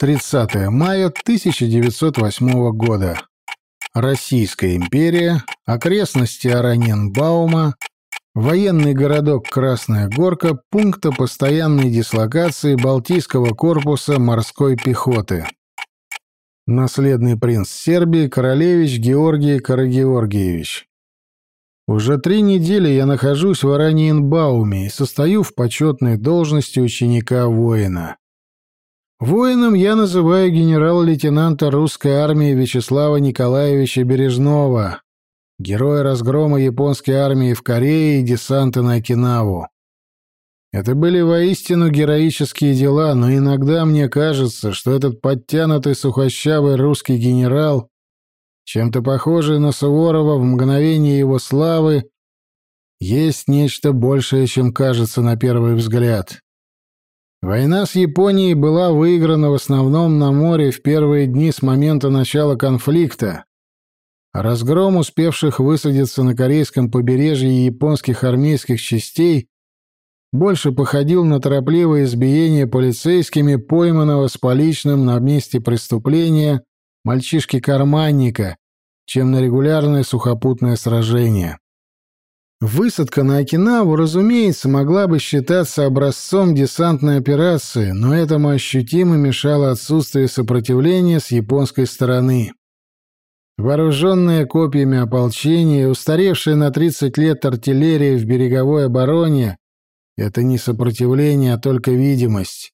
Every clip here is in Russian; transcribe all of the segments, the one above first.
30 мая 1908 года. Российская империя, окрестности Араненбаума, военный городок Красная Горка, пункта постоянной дислокации Балтийского корпуса морской пехоты. Наследный принц Сербии, королевич Георгий Карагеоргиевич. Уже три недели я нахожусь в Араньенбауме и состою в почетной должности ученика-воина. Воином я называю генерал-лейтенанта русской армии Вячеслава Николаевича Бережного, героя разгрома японской армии в Корее и десанта на Окинаву. Это были воистину героические дела, но иногда мне кажется, что этот подтянутый сухощавый русский генерал чем-то похожий на Суворова в мгновение его славы, есть нечто большее, чем кажется на первый взгляд. Война с Японией была выиграна в основном на море в первые дни с момента начала конфликта. разгром успевших высадиться на корейском побережье японских армейских частей больше походил на торопливое избиение полицейскими пойманного с поличным на месте преступления мальчишки-карманника, чем на регулярное сухопутное сражение. Высадка на Окинаву, разумеется, могла бы считаться образцом десантной операции, но этому ощутимо мешало отсутствие сопротивления с японской стороны. Вооруженные копьями ополчения и устаревшая на 30 лет артиллерия в береговой обороне — это не сопротивление, а только видимость.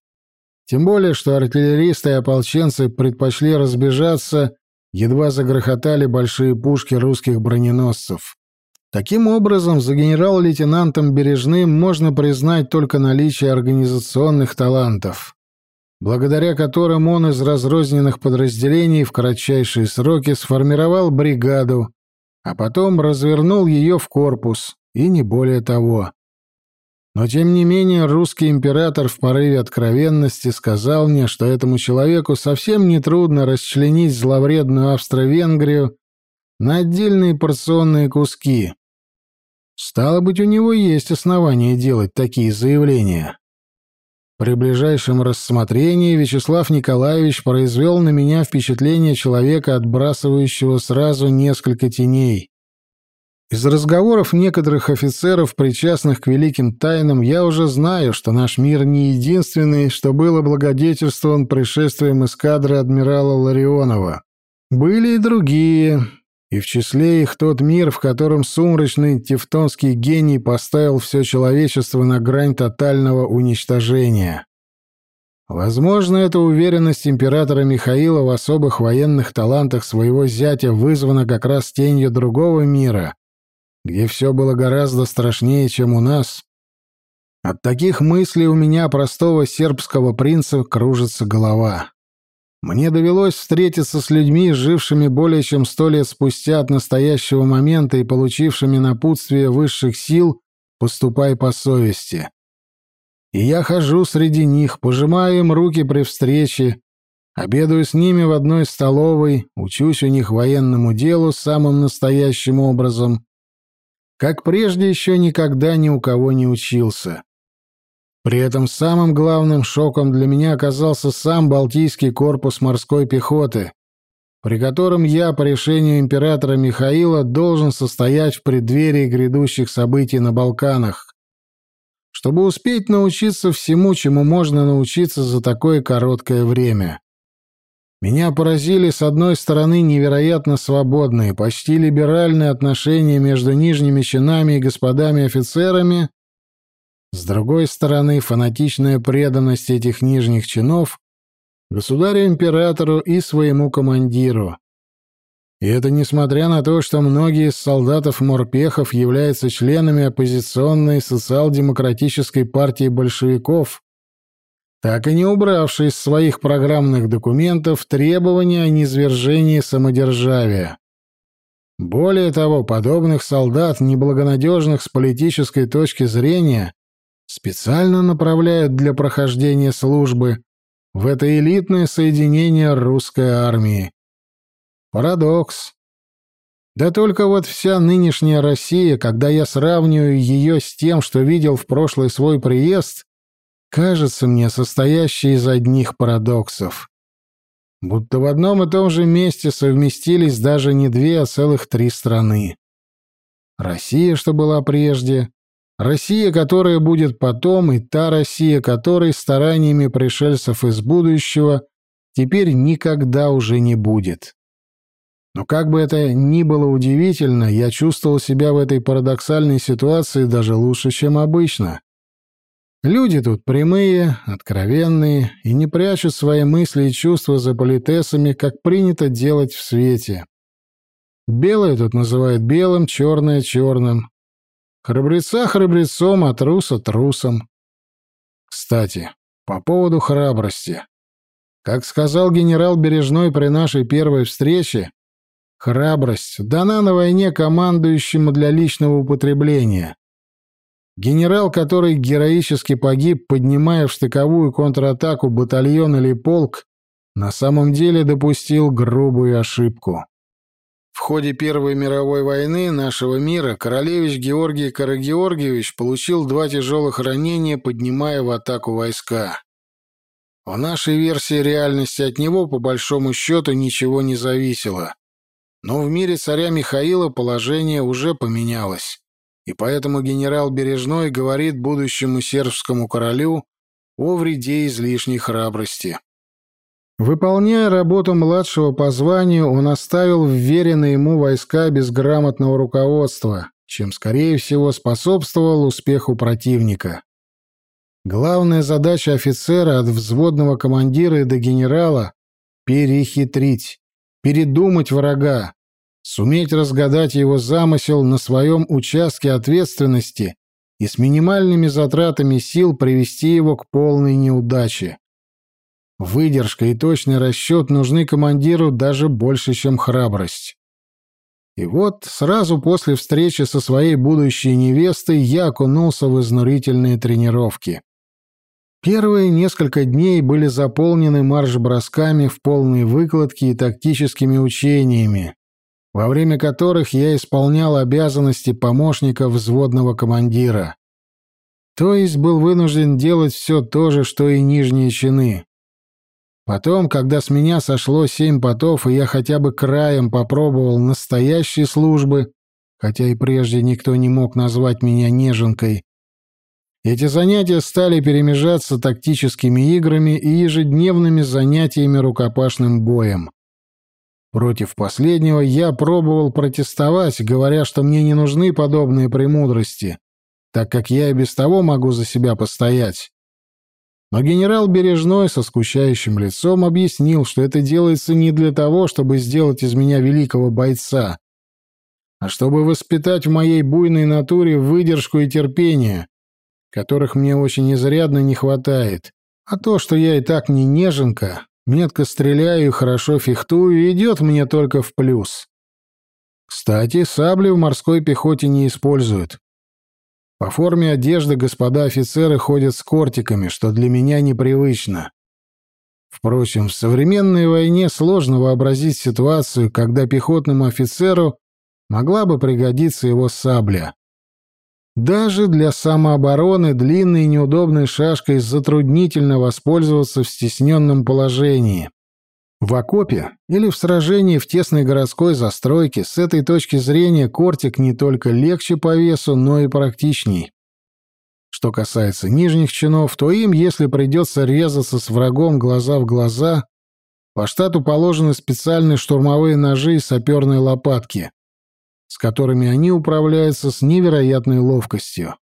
Тем более, что артиллеристы и ополченцы предпочли разбежаться, едва загрохотали большие пушки русских броненосцев. Таким образом, за генерал-лейтенантом Бережным можно признать только наличие организационных талантов, благодаря которым он из разрозненных подразделений в кратчайшие сроки сформировал бригаду, а потом развернул ее в корпус, и не более того. Но тем не менее русский император в порыве откровенности сказал мне, что этому человеку совсем не трудно расчленить зловредную Австро-Венгрию на отдельные порционные куски. Стало быть, у него есть основания делать такие заявления. При ближайшем рассмотрении Вячеслав Николаевич произвел на меня впечатление человека, отбрасывающего сразу несколько теней. Из разговоров некоторых офицеров, причастных к великим тайнам, я уже знаю, что наш мир не единственный, что был облагодетельствован пришествием эскадры адмирала Ларионова. Были и другие, и в числе их тот мир, в котором сумрачный тевтонский гений поставил все человечество на грань тотального уничтожения. Возможно, эта уверенность императора Михаила в особых военных талантах своего зятя вызвана как раз тенью другого мира, где все было гораздо страшнее, чем у нас. От таких мыслей у меня, простого сербского принца, кружится голова. Мне довелось встретиться с людьми, жившими более чем сто лет спустя от настоящего момента и получившими напутствие высших сил «поступай по совести». И я хожу среди них, пожимаю им руки при встрече, обедаю с ними в одной столовой, учусь у них военному делу самым настоящим образом, как прежде еще никогда ни у кого не учился. При этом самым главным шоком для меня оказался сам Балтийский корпус морской пехоты, при котором я по решению императора Михаила должен состоять в преддверии грядущих событий на Балканах, чтобы успеть научиться всему, чему можно научиться за такое короткое время. Меня поразили, с одной стороны, невероятно свободные, почти либеральные отношения между нижними чинами и господами-офицерами, с другой стороны, фанатичная преданность этих нижних чинов государю-императору и своему командиру. И это несмотря на то, что многие из солдатов-морпехов являются членами оппозиционной социал-демократической партии большевиков, так и не убравший из своих программных документов требования о низвержении самодержавия. Более того, подобных солдат, неблагонадежных с политической точки зрения, специально направляют для прохождения службы в это элитное соединение русской армии. Парадокс. Да только вот вся нынешняя Россия, когда я сравниваю ее с тем, что видел в прошлый свой приезд, кажется мне состоящей из одних парадоксов. Будто в одном и том же месте совместились даже не две, а целых три страны. Россия, что была прежде, Россия, которая будет потом, и та Россия, которой стараниями пришельцев из будущего теперь никогда уже не будет. Но как бы это ни было удивительно, я чувствовал себя в этой парадоксальной ситуации даже лучше, чем обычно. Люди тут прямые, откровенные и не прячут свои мысли и чувства за политесами, как принято делать в свете. Белое тут называют белым, черное — черным. Храбреца храбрецом, а труса трусом. Кстати, по поводу храбрости. Как сказал генерал Бережной при нашей первой встрече, храбрость дана на войне командующему для личного употребления. Генерал, который героически погиб, поднимая в штыковую контратаку батальон или полк, на самом деле допустил грубую ошибку. В ходе Первой мировой войны нашего мира королевич Георгий Карагеоргиевич получил два тяжелых ранения, поднимая в атаку войска. В нашей версии реальности от него, по большому счету, ничего не зависело. Но в мире царя Михаила положение уже поменялось. И поэтому генерал Бережной говорит будущему сербскому королю о вреде излишней храбрости. Выполняя работу младшего по званию, он оставил вверенные ему войска без грамотного руководства, чем, скорее всего, способствовал успеху противника. Главная задача офицера от взводного командира до генерала — перехитрить, передумать врага, суметь разгадать его замысел на своем участке ответственности и с минимальными затратами сил привести его к полной неудаче. Выдержка и точный расчет нужны командиру даже больше, чем храбрость. И вот сразу после встречи со своей будущей невестой я окунулся в изнурительные тренировки. Первые несколько дней были заполнены марш-бросками в полной выкладке и тактическими учениями, во время которых я исполнял обязанности помощника взводного командира. То есть был вынужден делать все то же, что и нижние чины. Потом, когда с меня сошло семь потов, и я хотя бы краем попробовал настоящей службы, хотя и прежде никто не мог назвать меня неженкой, эти занятия стали перемежаться тактическими играми и ежедневными занятиями рукопашным боем. Против последнего я пробовал протестовать, говоря, что мне не нужны подобные премудрости, так как я и без того могу за себя постоять. Но генерал Бережной со скучающим лицом объяснил, что это делается не для того, чтобы сделать из меня великого бойца, а чтобы воспитать в моей буйной натуре выдержку и терпение, которых мне очень изрядно не хватает. А то, что я и так не неженка, метко стреляю и хорошо фехтую, идет мне только в плюс. Кстати, сабли в морской пехоте не используют. По форме одежды господа офицеры ходят с кортиками, что для меня непривычно. Впрочем, в современной войне сложно вообразить ситуацию, когда пехотному офицеру могла бы пригодиться его сабля. Даже для самообороны длинной и неудобной шашкой затруднительно воспользоваться в стесненном положении. В окопе или в сражении в тесной городской застройке с этой точки зрения кортик не только легче по весу, но и практичней. Что касается нижних чинов, то им, если придется резаться с врагом глаза в глаза, по штату положены специальные штурмовые ножи и саперные лопатки, с которыми они управляются с невероятной ловкостью.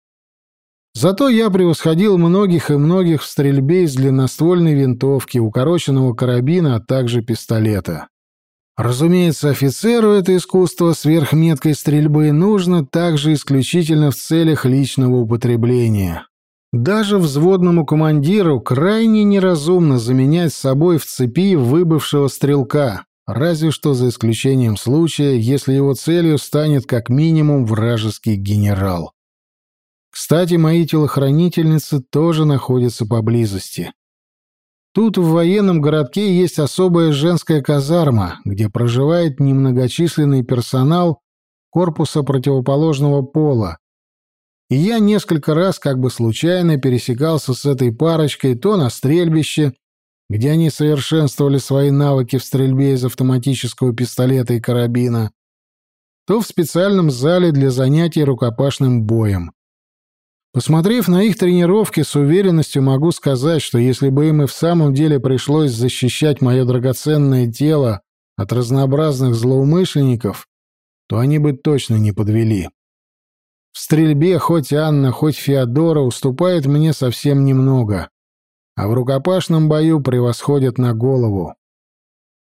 Зато я превосходил многих и многих в стрельбе из длинноствольной винтовки, укороченного карабина, а также пистолета. Разумеется, офицеру это искусство сверхметкой стрельбы нужно также исключительно в целях личного употребления. Даже взводному командиру крайне неразумно заменять собой в цепи выбывшего стрелка, разве что за исключением случая, если его целью станет как минимум вражеский генерал. Кстати, мои телохранительницы тоже находятся поблизости. Тут в военном городке есть особая женская казарма, где проживает немногочисленный персонал корпуса противоположного пола. И я несколько раз как бы случайно пересекался с этой парочкой то на стрельбище, где они совершенствовали свои навыки в стрельбе из автоматического пистолета и карабина, то в специальном зале для занятий рукопашным боем. Посмотрев на их тренировки, с уверенностью могу сказать, что если бы им и в самом деле пришлось защищать мое драгоценное тело от разнообразных злоумышленников, то они бы точно не подвели. В стрельбе хоть Анна, хоть Феодора уступает мне совсем немного, а в рукопашном бою превосходят на голову.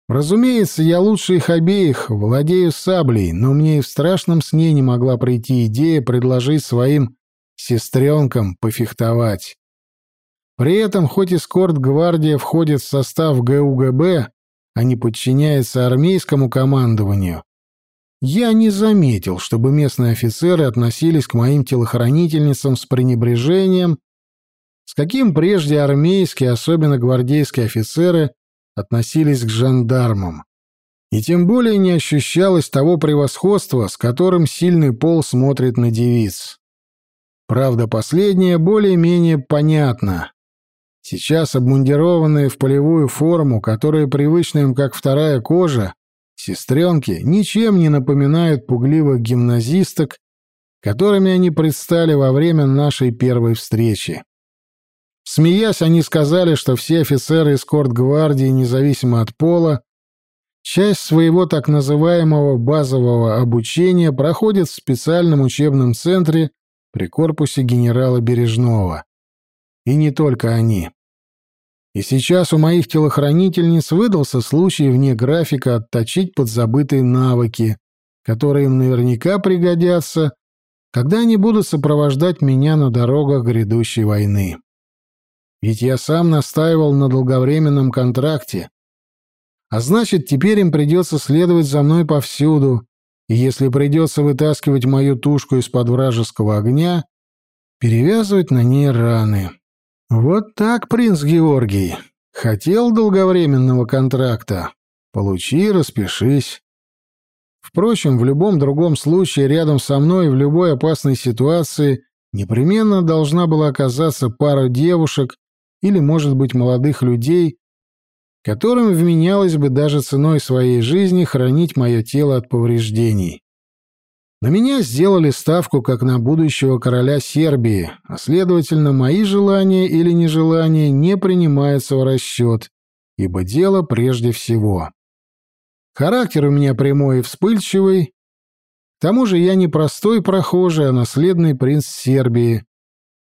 Разумеется, я лучше их обеих, владею саблей, но мне и в страшном сне не могла прийти идея предложить своим сестренкам пофехтовать. При этом, хоть эскорт-гвардия входит в состав ГУГБ, а не подчиняется армейскому командованию, я не заметил, чтобы местные офицеры относились к моим телохранительницам с пренебрежением, с каким прежде армейские, особенно гвардейские офицеры, относились к жандармам. И тем более не ощущалось того превосходства, с которым сильный пол смотрит на девиц. Правда, последнее более-менее понятно. Сейчас обмундированные в полевую форму, которая привычна им как вторая кожа, сестренки ничем не напоминают пугливых гимназисток, которыми они предстали во время нашей первой встречи. Смеясь, они сказали, что все офицеры эскорт-гвардии, независимо от пола, часть своего так называемого базового обучения проходит в специальном учебном центре при корпусе генерала Бережного. И не только они. И сейчас у моих телохранительниц выдался случай вне графика отточить подзабытые навыки, которые им наверняка пригодятся, когда они будут сопровождать меня на дорогах грядущей войны. Ведь я сам настаивал на долговременном контракте. А значит, теперь им придется следовать за мной повсюду, и если придется вытаскивать мою тушку из-под вражеского огня, перевязывать на ней раны. Вот так, принц Георгий. Хотел долговременного контракта? Получи, распишись. Впрочем, в любом другом случае рядом со мной в любой опасной ситуации непременно должна была оказаться пара девушек, или, может быть, молодых людей, которым вменялось бы даже ценой своей жизни хранить мое тело от повреждений. На меня сделали ставку как на будущего короля Сербии, а, следовательно, мои желания или нежелания не принимаются в расчет, ибо дело прежде всего. Характер у меня прямой и вспыльчивый. К тому же я не простой прохожий, а наследный принц Сербии,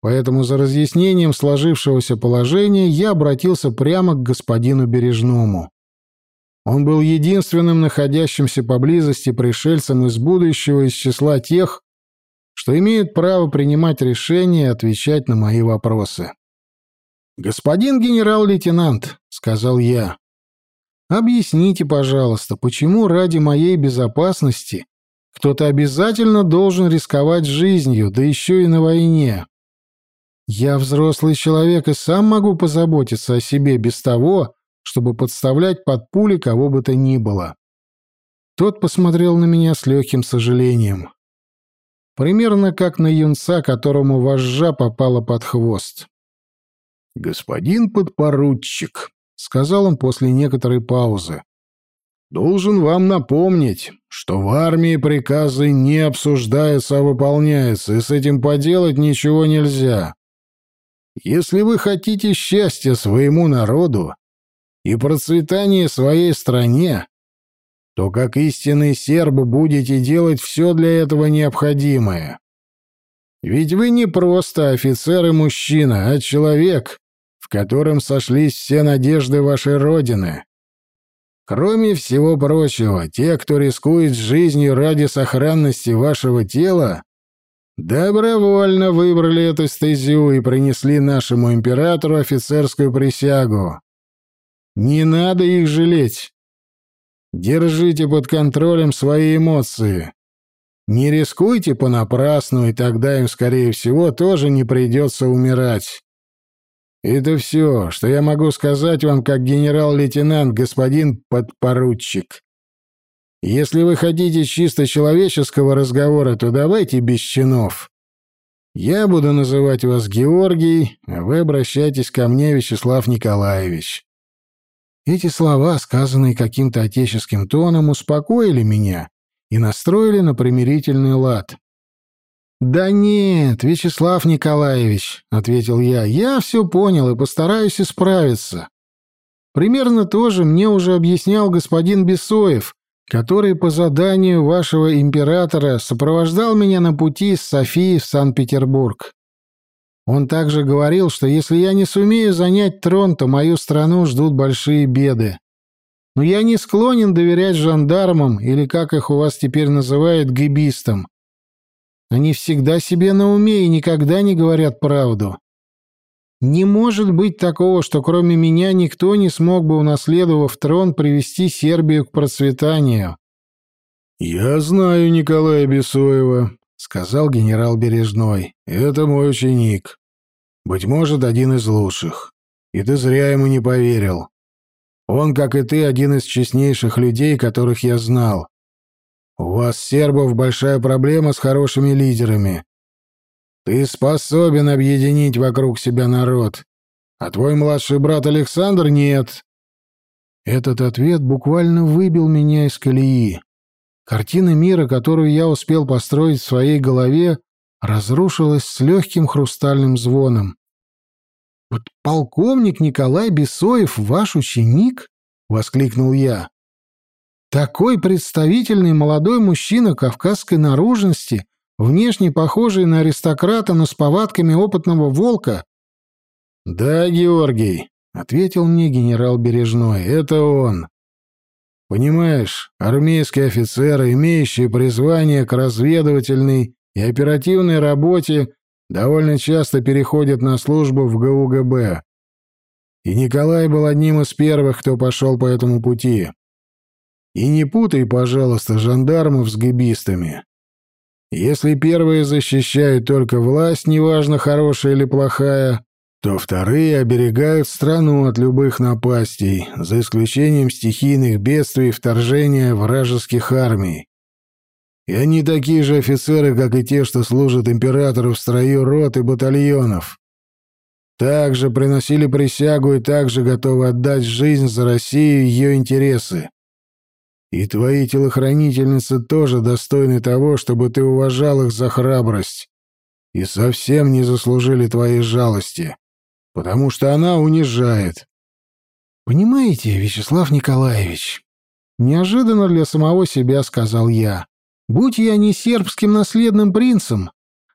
Поэтому за разъяснением сложившегося положения я обратился прямо к господину Бережному. Он был единственным находящимся поблизости пришельцем из будущего из числа тех, что имеют право принимать решения и отвечать на мои вопросы. «Господин генерал-лейтенант», — сказал я, — «объясните, пожалуйста, почему ради моей безопасности кто-то обязательно должен рисковать жизнью, да еще и на войне?» Я взрослый человек и сам могу позаботиться о себе без того, чтобы подставлять под пули кого бы то ни было. Тот посмотрел на меня с легким сожалением. Примерно как на юнца, которому вожжа попала под хвост. «Господин подпоручик», — сказал он после некоторой паузы, — «должен вам напомнить, что в армии приказы не обсуждаются, а выполняются, и с этим поделать ничего нельзя. Если вы хотите счастья своему народу и процветания своей стране, то как истинный серб будете делать все для этого необходимое. Ведь вы не просто офицер и мужчина, а человек, в котором сошлись все надежды вашей Родины. Кроме всего прочего, те, кто рискует жизнью ради сохранности вашего тела, добровольно выбрали эту стезю и принесли нашему императору офицерскую присягу. Не надо их жалеть. Держите под контролем свои эмоции. Не рискуйте понапрасну, и тогда им, скорее всего, тоже не придется умирать. Это все, что я могу сказать вам как генерал-лейтенант, господин подпоручик. Если вы хотите чисто человеческого разговора, то давайте без чинов. Я буду называть вас Георгий, а вы обращайтесь ко мне, Вячеслав Николаевич. Эти слова, сказанные каким-то отеческим тоном, успокоили меня и настроили на примирительный лад. «Да нет, Вячеслав Николаевич», — ответил я, — «я все понял и постараюсь исправиться. Примерно то же мне уже объяснял господин Бесоев, который по заданию вашего императора сопровождал меня на пути из Софии в Санкт-Петербург. Он также говорил, что если я не сумею занять трон, то мою страну ждут большие беды. Но я не склонен доверять жандармам, или, как их у вас теперь называют, гибистам. Они всегда себе на уме и никогда не говорят правду. Не может быть такого, что кроме меня никто не смог бы, унаследовав трон, привести Сербию к процветанию. «Я знаю Николая Бесоева», — сказал генерал Бережной. «Это мой ученик. Быть может, один из лучших. И ты зря ему не поверил. Он, как и ты, один из честнейших людей, которых я знал. У вас, сербов, большая проблема с хорошими лидерами. Ты способен объединить вокруг себя народ, а твой младший брат Александр нет. Этот ответ буквально выбил меня из колеи. Картина мира, которую я успел построить в своей голове, разрушилась с легким хрустальным звоном. «Вот полковник Николай Бесоев ваш ученик?» — воскликнул я. «Такой представительный молодой мужчина кавказской наружности внешне похожий на аристократа, но с повадками опытного волка. «Да, Георгий», — ответил мне генерал Бережной, — «это он. Понимаешь, армейские офицеры, имеющие призвание к разведывательной и оперативной работе, довольно часто переходят на службу в ГУГБ. И Николай был одним из первых, кто пошел по этому пути. И не путай, пожалуйста, жандармов с гибистами. Если первые защищают только власть, неважно, хорошая или плохая, то вторые оберегают страну от любых напастей, за исключением стихийных бедствий и вторжения вражеских армий. И они такие же офицеры, как и те, что служат императору в строю рот и батальонов. Также приносили присягу и также готовы отдать жизнь за Россию и ее интересы. И твои телохранительницы тоже достойны того, чтобы ты уважал их за храбрость. И совсем не заслужили твоей жалости, потому что она унижает. Понимаете, Вячеслав Николаевич, неожиданно для самого себя сказал я, будь я не сербским наследным принцем,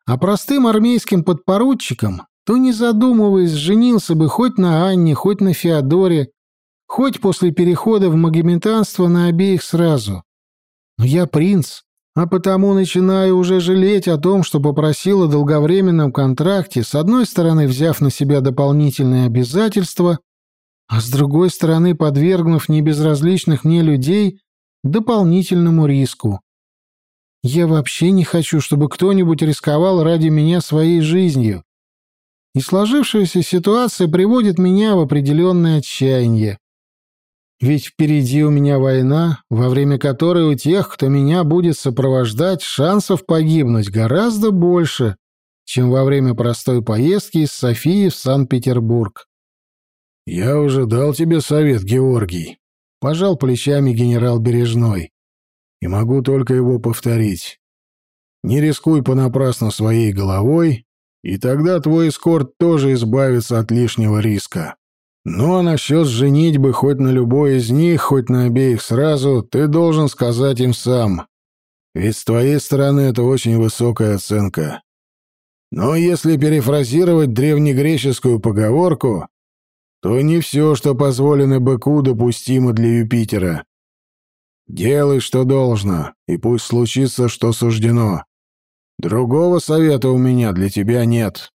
а простым армейским подпоручиком, то, не задумываясь, женился бы хоть на Анне, хоть на Феодоре, хоть после перехода в магометанство на обеих сразу. Но я принц, а потому начинаю уже жалеть о том, что попросил о долговременном контракте, с одной стороны взяв на себя дополнительные обязательства, а с другой стороны подвергнув небезразличных мне людей дополнительному риску. Я вообще не хочу, чтобы кто-нибудь рисковал ради меня своей жизнью. И сложившаяся ситуация приводит меня в определенное отчаяние. Ведь впереди у меня война, во время которой у тех, кто меня будет сопровождать, шансов погибнуть гораздо больше, чем во время простой поездки из Софии в Санкт-Петербург. «Я уже дал тебе совет, Георгий», — пожал плечами генерал Бережной. «И могу только его повторить. Не рискуй понапрасну своей головой, и тогда твой эскорт тоже избавится от лишнего риска». Ну а насчет женитьбы хоть на любой из них, хоть на обеих сразу, ты должен сказать им сам. Ведь с твоей стороны это очень высокая оценка. Но если перефразировать древнегреческую поговорку, то не все, что позволено быку, допустимо для Юпитера. Делай, что должно, и пусть случится, что суждено. Другого совета у меня для тебя нет.